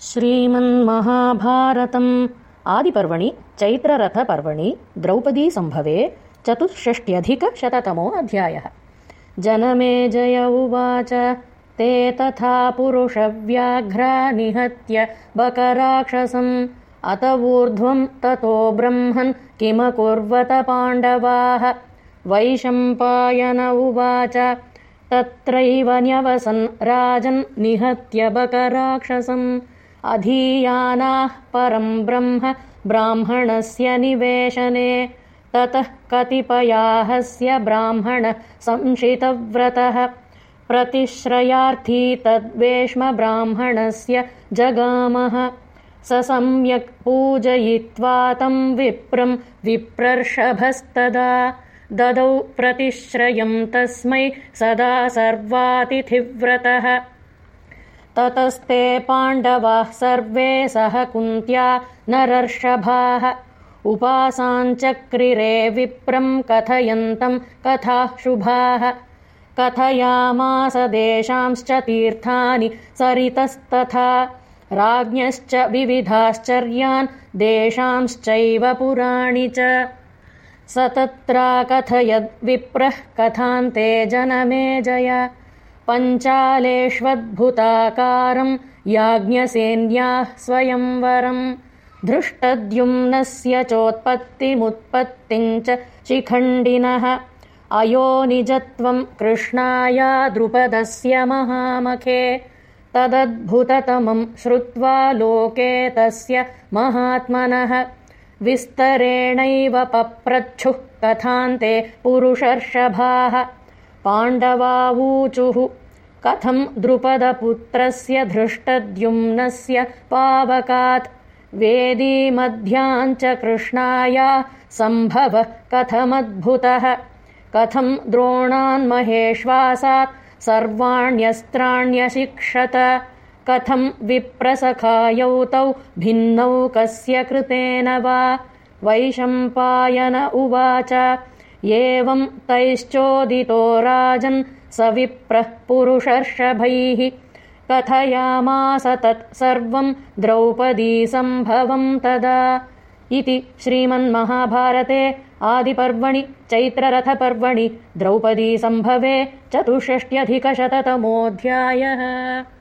श्रीमन्महाभारतम् आदिपर्वणि चैत्ररथपर्वणि द्रौपदीसम्भवे चतुष्षष्ट्यधिकशततमो अध्यायः। जनमे जय उवाच। ते तथा पुरुषव्याघ्रा निहत्य बकराक्षसम्। अत ऊर्ध्वम् ततो ब्रह्मन् किमकुर्वत पाण्डवाः। वैशम्पायन उवाच। तत्रैव न्यवसन् राजन् निहत्य बकराक्षसम् अधीयानाः परम् ब्रह्म ब्राह्मणस्य निवेशने। ततः कतिपयाहस्य ब्राह्मण संशितव्रतः। प्रतिश्रयार्थी तद्वेश्म ब्राह्मणस्य जगामः। स सम्यक् पूजयित्वा तम् विप्रम् विप्रर्षभस्तदा। ददौ प्रतिश्रयम् तस्मै सदा सर्वातिथिव्रतः ततस्ते पाण्डवाः सर्वे सह कुन्त्या नरर्षभाः। उपासाञ्चक्रिरे विप्रम् कथयन्तम् कथाः शुभाः। कथयामास देशांश्च तीर्थानि सरितस्तथा। राज्ञश्च विविधाश्चर्यान् देशांश्चैव पुराणि च। स तत्राकथयद्विप्रः कथान्ते जनमे जय पञ्चालेष्वद्भुताकारम् याज्ञसेन्याः स्वयंवरम् धृष्टद्युम्नस्य चोत्पत्तिमुत्पत्तिम् च शिखण्डिनः। अयोनिजत्वम् कृष्णाया द्रुपदस्य महामखे। तदद्भुततमम् श्रुत्वा लोके तस्य महात्मनः। विस्तरेणैव पप्रच्छुः कथान्ते पुरुषर्षभाः पाण्डवावूचुः। कथम् द्रुपदपुत्रस्य धृष्टद्युम्नस्य पावकात्? वेदीमध्याञ्च कृष्णाया सम्भवः कथमद्भुतः। कथम् द्रोणान्महेश्वासात् सर्वाण्यस्त्राण्यशिक्षत? कथम् विप्रसखायौ तौ भिन्नौ कस्य कृतेन वा? वैशम्पायन उवाच एवम् तैश्चोदितो राजन् स विप्रः पुरुषर्षभैः। कथयामास तत् सर्वम् द्रौपदीसम्भवम् तदा। इति श्रीमन्महाभारते आदिपर्वणि चैत्ररथपर्वणि द्रौपदीसम्भवे चतुष्षष्ट्यधिकशततमोऽध्यायः